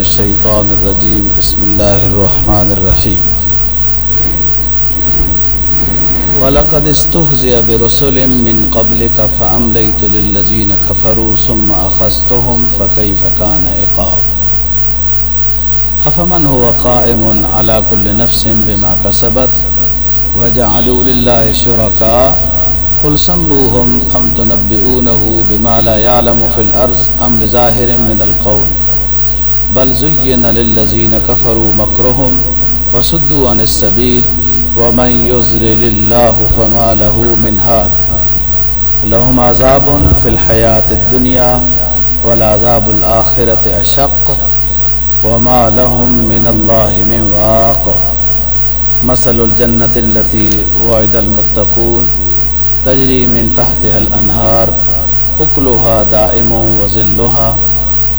الشيطان الرجيم. بسم الله الرحمن الرحيم. ولقد استهزئ برسل من قبلك فأمليت للذين كفروا ثم أخذتهم فكيف كان عقاب؟ أفمن هو قائم على كل نفس بما كسبت؟ وجعلوا لله شركاء؟ قل سموهم أم تنبئونه بما لا يعلم في الأرض أم بظاهر من القول؟ بل زين للذين كفروا مكرهم وصدوا عن السبيل ومن يزلل الله فما له من هاد لهم عذاب في الحياة الدنيا والعذاب الآخرة أشق وما لهم من الله من واق۔ مثل الجنة التي وعد المتقون تجری من تحتها الانہار اکلها دائم وظلها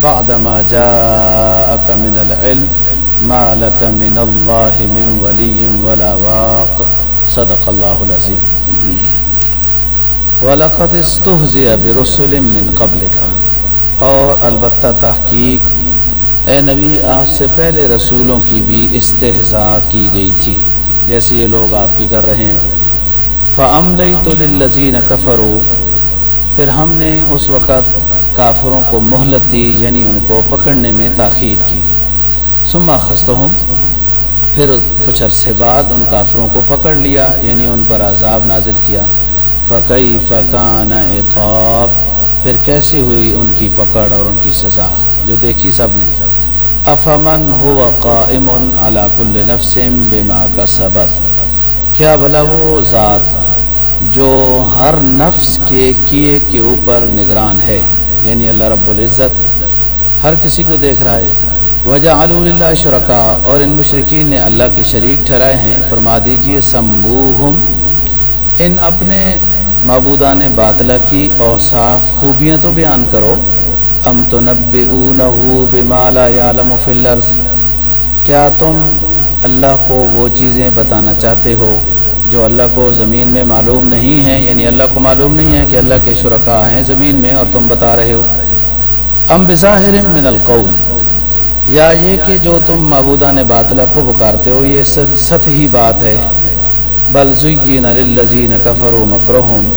بعدما جاءك من العلم ما لك من الله من ولي ولا واق. صدق الله العظيم. ولقد استهزئ برسل من قبلك. اور البتہ تحقیق، اے نبی، آپ سے پہلے رسولوں کی بھی استحضاء کی گئی تھی، جیسے یہ لوگ آپ کی کر رہے ہیں۔ فعمل تو لذین کفرو پھر ہم نے اس وقت کافروں کو مہلت دی یعنی ان کو پکڑنے میں تاخیر کی۔ سما خست ہوں پھر کچھ عرصے بعد ان کافروں کو پکڑ لیا یعنی ان پر عذاب نازل کیا۔ فقی فقان عقاب، پھر کیسی ہوئی ان کی پکڑ اور ان کی سزا؟ جو دیکھی سب نے۔ افمن ہو قائم علی کل نفسم بما کا سبق کیا بھلا وہ ذات جو ہر نفس کے کیے کے اوپر نگران ہے؟ یعنی اللہ رب العزت ہر کسی کو دیکھ رہا ہے۔ وجہ اللہ شرکا اور ان مشرقین نے اللہ کے شریک ٹھہرائے ہیں۔ فرما دیجیے سمبوہم ان اپنے معبودان باطلہ کی اوصاف، خوبیاں تو بیان کرو۔ ام تو نب بمالا یعلم فی الارض کیا تم اللہ کو وہ چیزیں بتانا چاہتے ہو؟ جو اللہ کو زمین میں معلوم نہیں ہے یعنی اللہ کو معلوم نہیں ہے کہ اللہ کے شرکاء ہیں زمین میں اور تم بتا رہے ہو۔ ام بظاہر من القول، یا یہ کہ جو تم معبودہ نے باطلہ کو پکارتے ہو، یہ سطحی بات ہے۔ بل زین للذین کفروا مکرہم،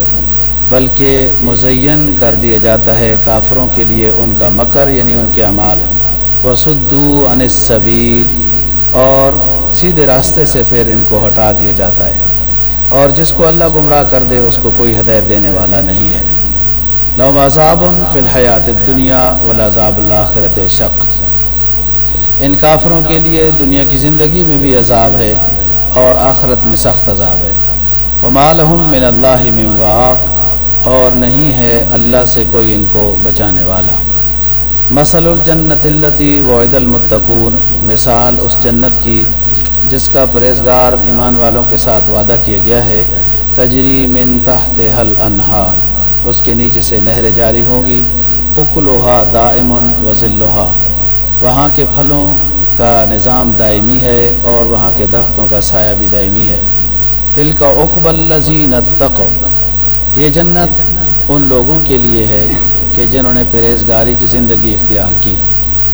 بلکہ مزین کر دیا جاتا ہے کافروں کے لیے ان کا مکر یعنی ان کے اعمال۔ وسدو عن السبیل، اور سیدھے راستے سے پھر ان کو ہٹا دیا جاتا ہے۔ اور جس کو اللہ گمراہ کر دے، اس کو کوئی ہدایت دینے والا نہیں ہے۔ لوم عذاب فی الحیات دنیا ولاذاب الآخرت شق۔ ان کافروں کے لیے دنیا کی زندگی میں بھی عذاب ہے اور آخرت میں سخت عذاب ہے۔ ومالحم من اللہ من واق۔ اور نہیں ہے اللہ سے کوئی ان کو بچانے والا۔ مثل الجنت التی وعد المتقون۔ مثال اس جنت کی جس کا پرہیزگار ایمان والوں کے ساتھ وعدہ کیا گیا ہے، تجری من تحت حل انہا اس کے نیچے سے نہریں جاری ہوں گی، اکلوہا دائمن وزلوہا وہاں کے پھلوں کا نظام دائمی ہے اور وہاں کے درختوں کا سایہ بھی دائمی ہے۔ دل کا اقب الزین تقو یہ جنت ان لوگوں کے لیے ہے کہ جنہوں نے پرہیزگاری کی زندگی اختیار کی۔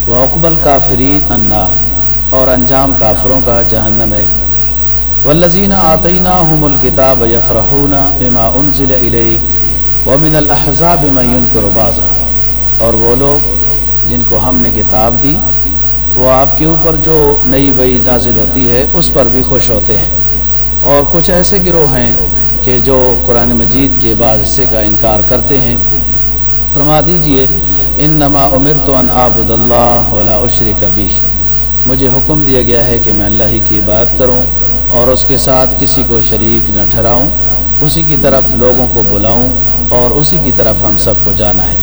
وہ اقبال کافرین انار اور انجام کافروں کا جہنم ہے۔ والذین آتینہ ہم الکتاب یفرحون بما انزل الیک ومن الاحزاب من ينکر بعضا اور وہ لوگ جن کو ہم نے کتاب دی، وہ آپ کے اوپر جو نئی وئی نازل ہوتی ہے، اس پر بھی خوش ہوتے ہیں۔ اور کچھ ایسے گروہ ہیں کہ جو قرآن مجید کے بعض حصے کا انکار کرتے ہیں۔ فرما دیجیے انما امرت ان اعبد اللہ ولا اشرک به۔ مجھے حکم دیا گیا ہے کہ میں اللہ ہی کی بات کروں اور اس کے ساتھ کسی کو شریک نہ ٹھہراؤں، اسی کی طرف لوگوں کو بلاؤں اور اسی کی طرف ہم سب کو جانا ہے۔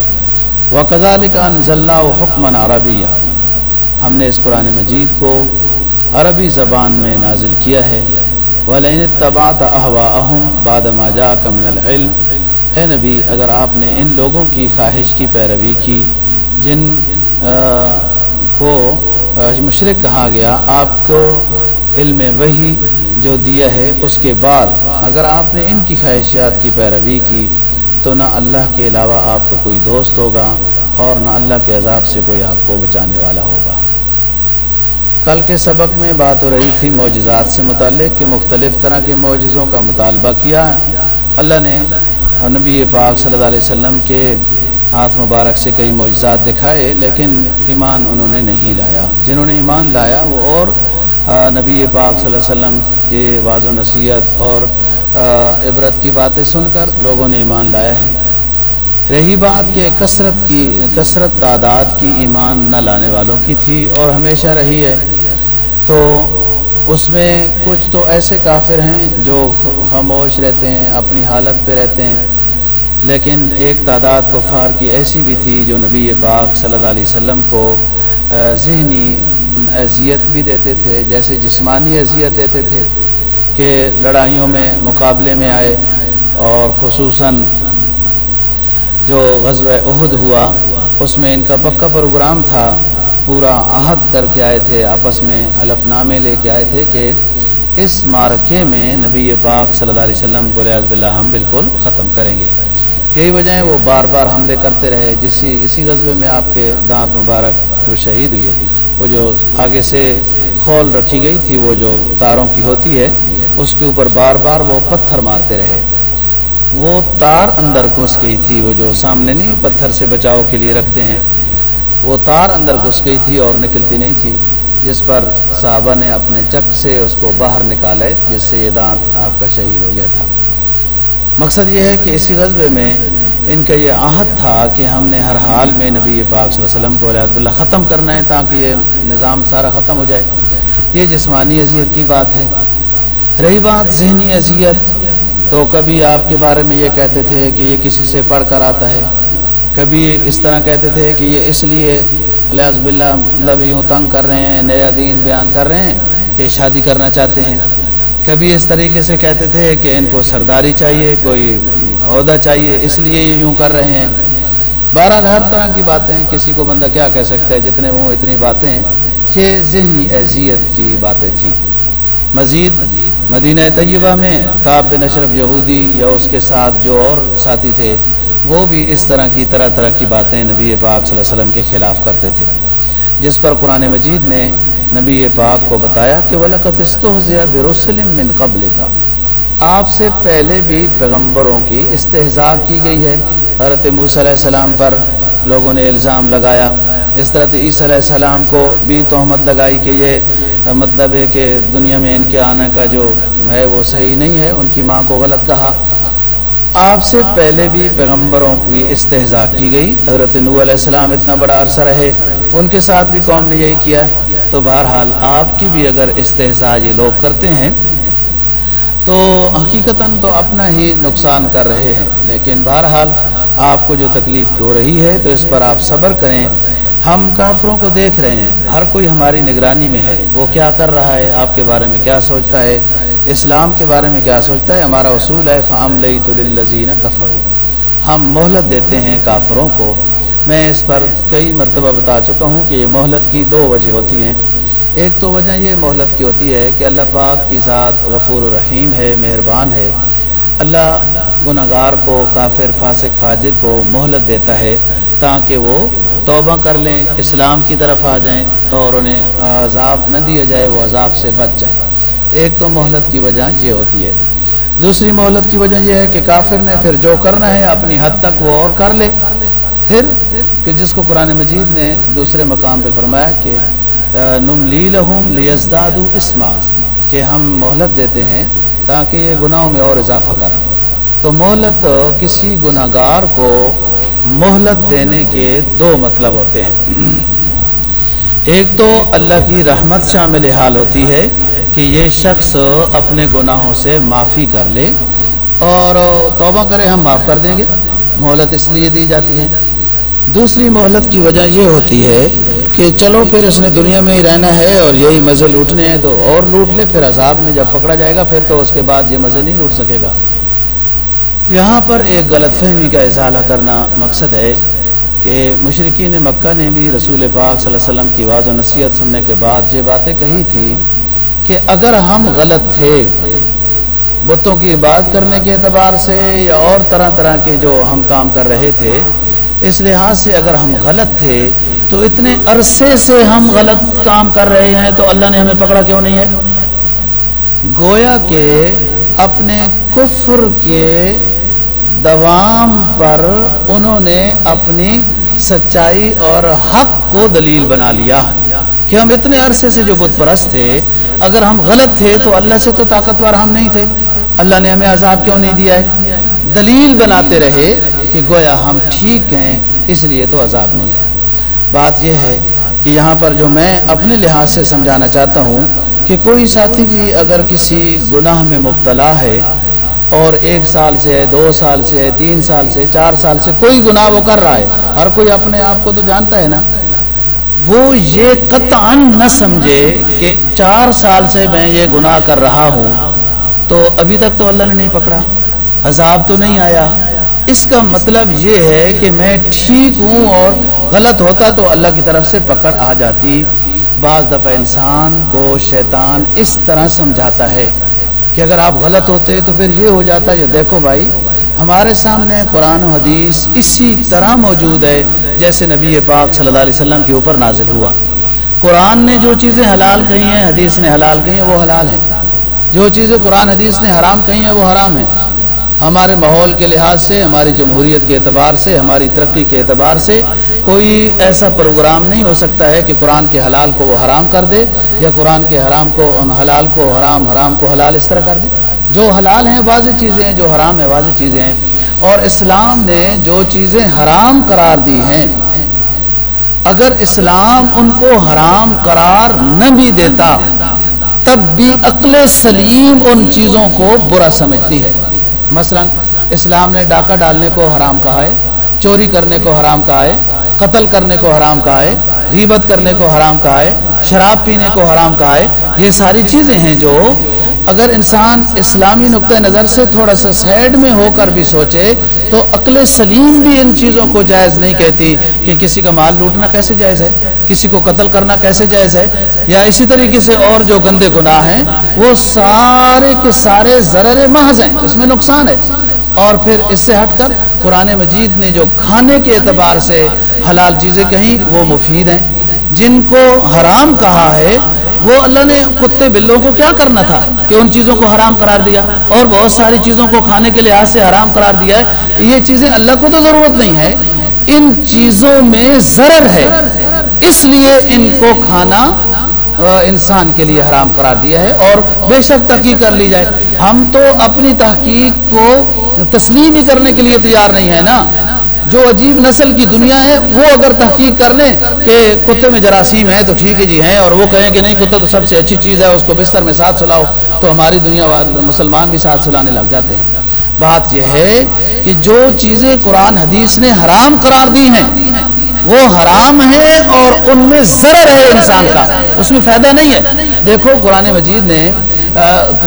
وہ کزال کا و حکمن عربیہ ہم نے اس قرآن مجید کو عربی زبان میں نازل کیا ہے۔ ولین تبات احوا اہم باد ماجا کمن العلم۔ اے نبی، اگر آپ نے ان لوگوں کی خواہش کی پیروی کی جن کو مشرق کہا گیا، آپ کو علم وہی جو دیا ہے، اس کے بعد اگر آپ نے ان کی خواہشات کی پیروی کی، تو نہ اللہ کے علاوہ آپ کا کوئی دوست ہوگا اور نہ اللہ کے عذاب سے کوئی آپ کو بچانے والا ہوگا۔ کل کے سبق میں بات ہو رہی تھی معجزات سے متعلق کہ مختلف طرح کے معجزوں کا مطالبہ کیا۔ اللہ نے نبی پاک صلی اللہ علیہ وسلم کے ہاتھ مبارک سے کئی معجزات دکھائے، لیکن ایمان انہوں نے نہیں لایا۔ جنہوں نے ایمان لایا، وہ اور نبی پاک صلی اللہ علیہ وسلم کے واض و نصیحت اور عبرت کی باتیں سن کر لوگوں نے ایمان لایا ہے۔ رہی بات کہ کثرت کی، کثرت تعداد کی ایمان نہ لانے والوں کی تھی اور ہمیشہ رہی ہے۔ تو اس میں کچھ تو ایسے کافر ہیں جو خاموش رہتے ہیں، اپنی حالت پہ رہتے ہیں۔ لیکن ایک تعداد کفار کی ایسی بھی تھی جو نبی پاک صلی اللہ علیہ وسلم کو ذہنی اذیت بھی دیتے تھے، جیسے جسمانی اذیت دیتے تھے کہ لڑائیوں میں، مقابلے میں آئے اور خصوصاً جو غزوہ عہد ہوا، اس میں ان کا پکا پروگرام تھا، پورا عہد کر کے آئے تھے، آپس میں حلف نامے لے کے آئے تھے کہ اس مارکے میں نبی پاک صلی اللہ علیہ وسلم کو لیاز بلّہ ہم بالکل ختم کریں گے۔ یہی وجہ ہے وہ بار بار حملے کرتے رہے۔ جسی، اسی غزبے میں آپ کے دانت مبارک جو شہید ہوئے وہ جو آگے سے کھول رکھی گئی تھی، وہ جو تاروں کی ہوتی ہے، اس کے اوپر بار بار وہ پتھر مارتے رہے۔ وہ تار اندر گھس گئی تھی، وہ جو سامنے نہیں، پتھر سے بچاؤ کے لیے رکھتے ہیں۔ وہ تار اندر گھس گئی تھی اور نکلتی نہیں تھی، جس پر صحابہ نے اپنے چک سے اس کو باہر نکالے جس سے یہ دانت آپ کا شہید ہو گیا تھا۔ مقصد یہ ہے کہ اسی غذبے میں ان کا یہ عہد تھا کہ ہم نے ہر حال میں نبی پاک صلی اللہ علیہ وسلم کو علیہ اللہ ختم کرنا ہے تاکہ یہ نظام سارا ختم ہو جائے۔ یہ جسمانی اذیت کی بات ہے۔ رہی بات ذہنی اذیت۔ تو کبھی آپ کے بارے میں یہ کہتے تھے کہ یہ کسی سے پڑھ کر آتا ہے۔ کبھی اس طرح کہتے تھے کہ یہ اس لیے علیہ باللہ مطلب یوں تنگ کر رہے ہیں، نیا دین بیان کر رہے ہیں کہ شادی کرنا چاہتے ہیں۔ کبھی اس طریقے سے کہتے تھے کہ ان کو سرداری چاہیے، کوئی عہدہ چاہیے، اس لیے یہ یوں کر رہے ہیں۔ بہرحال ہر طرح کی باتیں، کسی کو بندہ کیا کہہ سکتا ہے، جتنے منہ اتنی باتیں۔ یہ ذہنی اذیت کی باتیں تھیں۔ مزید مدینہ طیبہ میں کعب بن اشرف یہودی یا اس کے ساتھ جو اور ساتھی تھے، وہ بھی اس طرح کی طرح طرح کی باتیں نبی پاک صلی اللہ علیہ وسلم کے خلاف کرتے تھے۔ جس پر قرآن مجید نے نبی پاک کو بتایا کہ بروسلم من قبل کا آپ سے پہلے بھی پیغمبروں کی استحضاء کی گئی ہے۔ حضرت موسیٰ علیہ السلام پر لوگوں نے الزام لگایا۔ اس طرح عیسی علیہ السلام کو بھی تہمت لگائی کہ یہ مطلب ہے کہ دنیا میں ان کے آنے کا جو ہے وہ صحیح نہیں ہے، ان کی ماں کو غلط کہا۔ آپ سے پہلے بھی پیغمبروں کی استحضاء کی گئی۔ حضرت نو علیہ السلام اتنا بڑا عرصہ رہے، ان کے ساتھ بھی قوم نے یہی کیا۔ تو بہرحال آپ کی بھی اگر استحضاء یہ لوگ کرتے ہیں، تو حقیقتاً تو اپنا ہی نقصان کر رہے ہیں۔ لیکن بہرحال آپ کو جو تکلیف ہو رہی ہے، تو اس پر آپ صبر کریں۔ ہم کافروں کو دیکھ رہے ہیں۔ ہر کوئی ہماری نگرانی میں ہے۔ وہ کیا کر رہا ہے؟ آپ کے بارے میں کیا سوچتا ہے؟ اسلام کے بارے میں کیا سوچتا ہے؟ ہمارا اصول ہے فام لذین کفر ہم مہلت دیتے ہیں کافروں کو۔ میں اس پر کئی مرتبہ بتا چکا ہوں کہ یہ مہلت کی دو وجہ ہوتی ہیں۔ ایک تو وجہ یہ مہلت کی ہوتی ہے کہ اللہ پاک کی ذات غفور الرحیم ہے، مہربان ہے۔ اللہ گناہ گار کو، کافر، فاسق، فاجر کو مہلت دیتا ہے تاکہ وہ توبہ کر لیں، اسلام کی طرف آ جائیں اور انہیں عذاب نہ دیا جائے، وہ عذاب سے بچ جائیں۔ ایک تو مہلت کی وجہ یہ ہوتی ہے۔ دوسری مہلت کی وجہ یہ ہے کہ کافر نے پھر جو کرنا ہے اپنی حد تک وہ اور کر لے۔ پھر کہ جس کو قرآن مجید نے دوسرے مقام پہ فرمایا کہ نم لی لہم لیزداد اسما، کہ ہم مہلت دیتے ہیں تاکہ یہ گناہوں میں اور اضافہ کریں۔ تو مہلت کسی گناہ گار کو مہلت دینے کے دو مطلب ہوتے ہیں۔ ایک تو اللہ کی رحمت شامل حال ہوتی ہے کہ یہ شخص اپنے گناہوں سے معافی کر لے اور توبہ کرے، ہم معاف کر دیں گے۔ مہلت اس لیے دی جاتی ہے۔ دوسری مہلت کی وجہ یہ ہوتی ہے کہ چلو پھر اس نے دنیا میں ہی رہنا ہے اور یہی مزے لوٹنے ہیں تو اور لوٹ لے، پھر عذاب میں جب پکڑا جائے گا، پھر تو اس کے بعد یہ مزے نہیں لوٹ سکے گا۔ یہاں پر ایک غلط فہمی کا اضالہ کرنا مقصد ہے کہ مشرقین مکہ نے بھی رسول پاک صلی اللہ علیہ وسلم کی واضح و نصیحت سننے کے بعد یہ باتیں کہی تھی کہ اگر ہم غلط تھے، بتوں کی عبادت کرنے کے اعتبار سے یا اور طرح طرح کے جو ہم کام کر رہے تھے اس لحاظ سے اگر ہم غلط تھے تو اتنے عرصے سے ہم غلط کام کر رہے ہیں تو اللہ نے ہمیں پکڑا کیوں نہیں ہے؟ گویا کہ اپنے کفر کے دوام پر انہوں نے اپنی سچائی اور حق کو دلیل بنا لیا کہ ہم اتنے عرصے سے جو بت پرست تھے، اگر ہم غلط تھے تو اللہ سے تو طاقتور ہم نہیں تھے۔ اللہ نے ہمیں عذاب کیوں نہیں دیا ہے؟ دلیل بناتے رہے کہ گویا ہم ٹھیک ہیں، اس لیے تو عذاب نہیں ہے۔ بات یہ ہے کہ یہاں پر جو میں اپنے لحاظ سے سمجھانا چاہتا ہوں کہ کوئی ساتھی بھی اگر کسی گناہ میں مبتلا ہے اور ایک سال سے ہے دو سال سے ہے تین سال سے، چار سال سے کوئی گناہ وہ کر رہا ہے، ہر کوئی اپنے آپ کو تو جانتا ہے نا۔ وہ یہ قطعا نہ سمجھے کہ چار سال سے میں یہ گناہ کر رہا ہوں تو ابھی تک تو اللہ نے نہیں پکڑا۔ عذاب تو نہیں آیا۔ اس کا مطلب یہ ہے کہ میں ٹھیک ہوں اور غلط ہوتا تو اللہ کی طرف سے پکڑ آ جاتی۔ بعض دفعہ انسان کو شیطان اس طرح سمجھاتا ہے کہ اگر آپ غلط ہوتے تو پھر یہ ہو جاتا ہے دیکھو بھائی، ہمارے سامنے قرآن و حدیث اسی طرح موجود ہے جیسے نبی پاک صلی اللہ علیہ وسلم کے اوپر نازل ہوا۔ قرآن نے جو چیزیں حلال کہی ہیں، حدیث نے حلال کہی ہیں، وہ حلال ہیں۔ جو چیزیں قرآن حدیث نے حرام کہی ہیں، وہ حرام ہیں۔ ہمارے ماحول کے لحاظ سے، ہماری جمہوریت کے اعتبار سے، ہماری ترقی کے اعتبار سے کوئی ایسا پروگرام نہیں ہو سکتا ہے کہ قرآن کے حلال کو وہ حرام کر دے یا قرآن کے حرام کو، حلال کو حرام حرام کو حلال اس طرح کر دے۔ جو حلال ہیں، واضح چیزیں ہیں، جو حرام ہیں، واضح چیزیں ہیں۔ اور اسلام نے جو چیزیں حرام قرار دی ہیں، اگر اسلام ان کو حرام قرار نہ بھی دیتا، تب بھی عقل سلیم ان چیزوں کو برا سمجھتی ہے۔ مثلا اسلام نے ڈاکہ ڈالنے کو حرام کہا ہے، چوری کرنے کو حرام کہا ہے، قتل کرنے کو حرام کہا ہے، غیبت کرنے کو حرام کہا ہے، شراب پینے کو حرام کہا ہے، یہ ساری چیزیں ہیں جو اگر انسان اسلامی نقطۂ نظر سے تھوڑا سا سیڈ میں ہو کر بھی سوچے تو عقل سلیم بھی ان چیزوں کو جائز نہیں کہتی کہ کسی کا مال لوٹنا کیسے جائز ہے، کسی کو قتل کرنا کیسے جائز ہے، یا اسی طریقے سے اور جو گندے گناہ ہیں، وہ سارے کے سارے ضرر محض ہیں، اس میں نقصان ہے۔ اور پھر اس سے ہٹ کر قرآن مجید نے جو کھانے کے اعتبار سے حلال چیزیں کہیں، وہ مفید ہیں۔ جن کو حرام کہا ہے وہ اللہ نے کتے بلوں کو کیا کرنا تھا کہ ان چیزوں کو حرام قرار دیا؟ اور بہت ساری چیزوں کو کھانے کے لحاظ سے حرام قرار دیا ہے۔ یہ چیزیں اللہ کو تو ضرورت نہیں ہے، ان چیزوں میں ضرر ہے۔ اس لیے ان کو کھانا انسان کے لیے حرام قرار دیا ہے اور بے شک تحقیق کر لی جائے۔ ہم تو اپنی تحقیق کو تسلیم ہی کرنے کے لیے تیار نہیں ہے نا۔ جو عجیب نسل کی دنیا ہے، وہ اگر تحقیق کر لیں کہ کتے میں جراثیم ہے تو ٹھیک ہے جی ہیں، اور وہ کہیں کہ نہیں کتا تو سب سے اچھی چیز ہے، اس کو بستر میں ساتھ سلاؤ، تو ہماری دنیا مسلمان بھی ساتھ سلانے لگ جاتے ہیں۔ بات یہ ہے کہ جو چیزیں قرآن حدیث نے حرام قرار دی ہیں، وہ حرام ہے اور ان میں ضرر ہے انسان کا، اس میں فائدہ نہیں ہے۔ دیکھو، قرآن مجید نے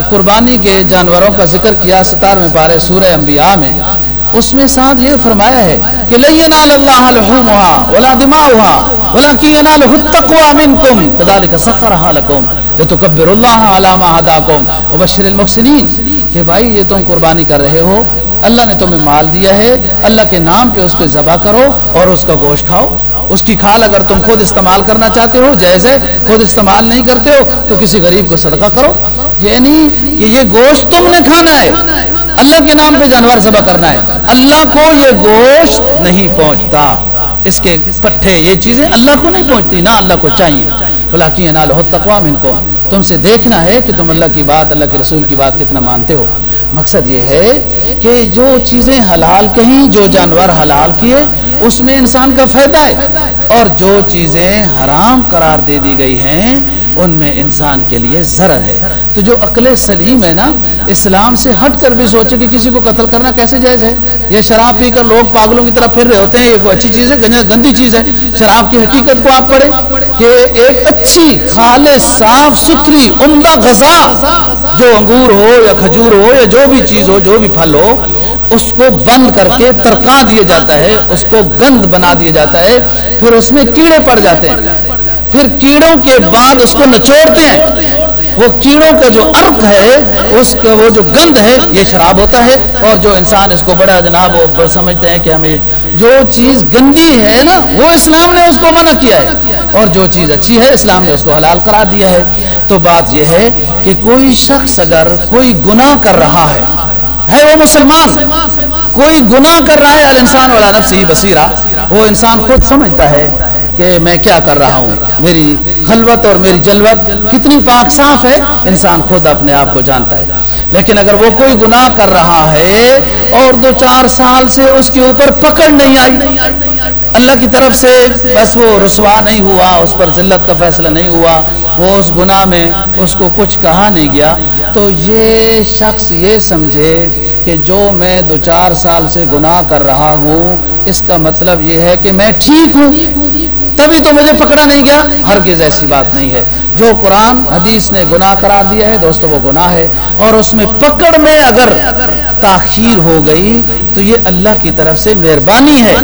قربانی کے جانوروں کا ذکر کیا ستار میں پارے سورہ انبیاء میں۔ اس میں ساتھ یہ فرمایا ہے کہ لینال اللہ لحومها ولا دماؤها ولكن يناله التقوى منكم كذلك سخرها لكم لتكبروا الله على ما هداكم وبشر المحسنين کہ بھائی یہ تم قربانی کر رہے ہو اللہ نے تمہیں مال دیا ہے اللہ کے نام پہ اس پہ ذبح کرو اور اس کا گوشت کھاؤ اس کی کھال اگر تم خود استعمال کرنا چاہتے ہو جائز ہے خود استعمال نہیں کرتے ہو تو کسی غریب کو صدقہ کرو یعنی کہ یہ گوشت تم نے کھانا ہے اللہ کے نام پہ جانور ذبح کرنا ہے۔ اللہ کو یہ گوشت نہیں پہنچتا۔ اس کے پٹھے، یہ چیزیں اللہ کو نہیں پہنچتی، نہ اللہ کو چاہیے۔ بلا کی نال ہو تقوام ان کو تم سے دیکھنا ہے کہ تم اللہ کی بات، اللہ کے رسول کی بات کتنا مانتے ہو۔ مقصد یہ ہے کہ جو چیزیں حلال کہیں، جو جانور حلال کیے، اس میں انسان کا فائدہ ہے۔ اور جو چیزیں حرام قرار دے دی گئی ہیں ان میں انسان کے لیے ضرر ہے۔ تو جو عقل سلیم ہے نا، اسلام سے ہٹ کر بھی سوچے کہ کسی کو قتل کرنا کیسے جائز ہے؟ یہ شراب پی کر لوگ پاگلوں کی طرح پھر رہے ہوتے ہیں، یہ کوئی اچھی چیز ہے گندی چیز ہے۔ شراب کی حقیقت کو آپ پڑھیں کہ ایک اچھی، خالص، صاف، ستھری، عمدہ غذا جو انگور ہو یا کھجور ہو یا جو بھی چیز ہو، جو بھی پھل ہو، اس کو بند کر کے ترکا دیا جاتا ہے، اس کو گند بنا دیا جاتا ہے، پھر اس میں کیڑے پڑ جاتے ہیں۔ پھر کیڑوں کے بعد اس کو نچوڑتے ہیں۔ وہ کیڑوں کا جو ارک ہے، اس کا وہ جو گند ہے، یہ شراب ہوتا ہے۔ اور جو انسان اس کو بڑا جناب، وہ سمجھتے ہیں کہ ہمیں جو چیز گندی ہے نا، وہ اسلام نے اس کو منع کیا ہے۔ اور جو چیز اچھی ہے، اسلام نے اس کو حلال کرا دیا ہے۔ تو بات یہ ہے کہ کوئی شخص اگر کوئی گناہ کر رہا ہے ہے وہ مسلمان؟ کوئی گناہ کر رہا ہے الانسان والا نفس ہی بصیرہ۔ وہ انسان خود سمجھتا ہے کہ میں کیا کر رہا ہوں؟ میری خلوت اور میری جلوت کتنی پاک صاف ہے؟ انسان خود اپنے آپ کو جانتا ہے۔ لیکن اگر وہ کوئی گناہ کر رہا ہے اور دو چار سال سے اس کے اوپر پکڑ نہیں آئی، اللہ کی طرف سے بس وہ رسوا نہیں ہوا، اس پر ذلت کا فیصلہ نہیں ہوا، وہ اس گناہ میں اس کو کچھ کہا نہیں گیا۔ تو یہ شخص یہ سمجھے کہ جو میں دو چار سال سے گناہ کر رہا ہوں، اس کا مطلب یہ ہے کہ میں ٹھیک ہوں۔ تبھی تو مجھے پکڑا نہیں گیا۔ ہرگز ایسی بات نہیں ہے۔ جو قرآن حدیث نے گناہ قرار دیا ہے، دوستو، وہ گناہ ہے۔ اور اس میں پکڑ میں اگر تاخیر ہو گئی، تو یہ اللہ کی طرف سے مہربانی ہے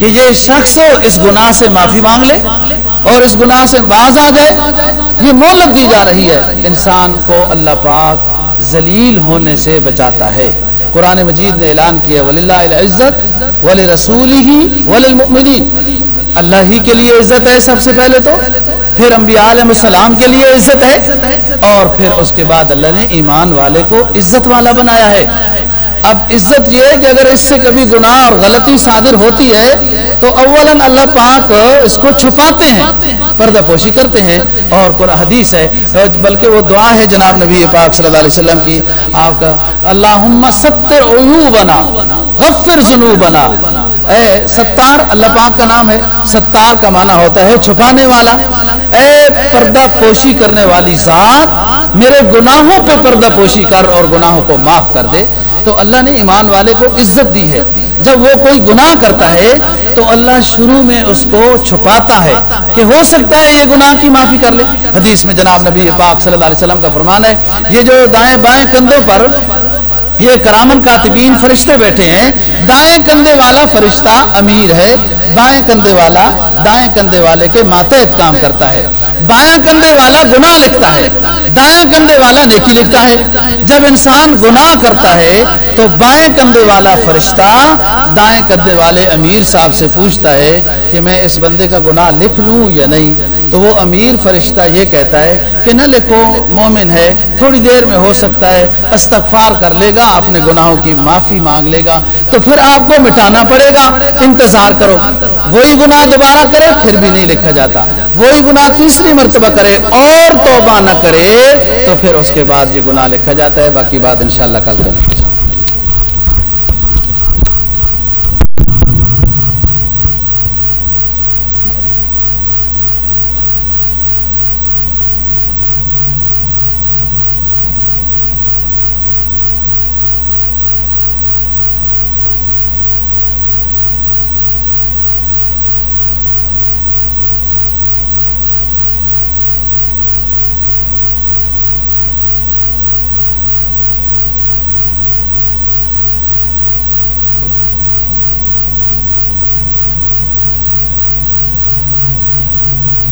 کہ یہ شخص اس گناہ سے معافی مانگ لے اور اس گناہ سے باز آ جائے۔ یہ مولت دی جا رہی ہے۔ انسان کو اللہ پاک ذلیل ہونے سے بچاتا ہے۔ قرآن مجید نے اعلان کیا ولی اللہ عزت ولی رسول ہی ولی اللہ ہی کے لیے عزت ہے سب سے پہلے تو، پھر انبیاء علیہ السلام کے لیے عزت ہے، اور پھر اس کے بعد اللہ نے ایمان والے کو عزت والا بنایا ہے۔ اب عزت یہ ہے کہ اگر اس سے کبھی گناہ اور غلطی صادر ہوتی ہے، تو اولا اللہ پاک اس کو چھپاتے ہیں۔ پردہ پوشی کرتے ہیں اور قرآن حدیث ہے، بلکہ وہ دعا ہے جناب نبی پاک صلی اللہ علیہ وسلم کی، آپ کا اللہ ستر عیوبنا، غفر ذنوبنا اے ستار، اللہ پاک کا نام ہے، ستار کا معنی ہوتا ہے چھپانے والا۔ اے پردہ پوشی کرنے والی ذات، میرے گناہوں پہ پردہ پوشی کر اور گناہوں کو معاف کر دے۔ تو اللہ نے ایمان والے کو عزت دی ہے۔ جب وہ کوئی گناہ کرتا ہے تو اللہ شروع میں اس کو چھپاتا ہے کہ ہو سکتا ہے یہ گناہ کی معافی کر لے۔ حدیث میں جناب نبی پاک صلی اللہ علیہ وسلم کا فرمان ہے، یہ جو دائیں بائیں کندھوں پر یہ کرامن کاتبین فرشتے بیٹھے ہیں، دائیں کندھے والا فرشتہ امیر ہے، بائیں کندھے والا، دائیں کندھے والے کے ماتحت کام کرتا ہے۔ بایاں کندھے والا گناہ لکھتا ہے دایاں کندھے والا نیکی لکھتا ہے۔ جب انسان گناہ کرتا ہے تو بائیں کندھے والا فرشتہ دائیں کندھے والے امیر صاحب سے پوچھتا ہے کہ میں اس بندے کا گناہ لکھ لوں یا نہیں؟ تو وہ امیر فرشتہ یہ کہتا ہے کہ نہ لکھو، مومن ہے، تھوڑی دیر میں ہو سکتا ہے، استغفار کر لے گا، اپنے گناہوں کی معافی مانگ لے گا، تو پھر آپ کو مٹانا پڑے گا، انتظار کرو۔ وہی گناہ دوبارہ کرے، پھر بھی نہیں لکھا جاتا۔ وہی گناہ تیسری مرتبہ کرے، اور توبہ نہ کرے، تو پھر اس کے بعد یہ گناہ لکھا جاتا ہے، باقی بات انشاءاللہ کل کریں۔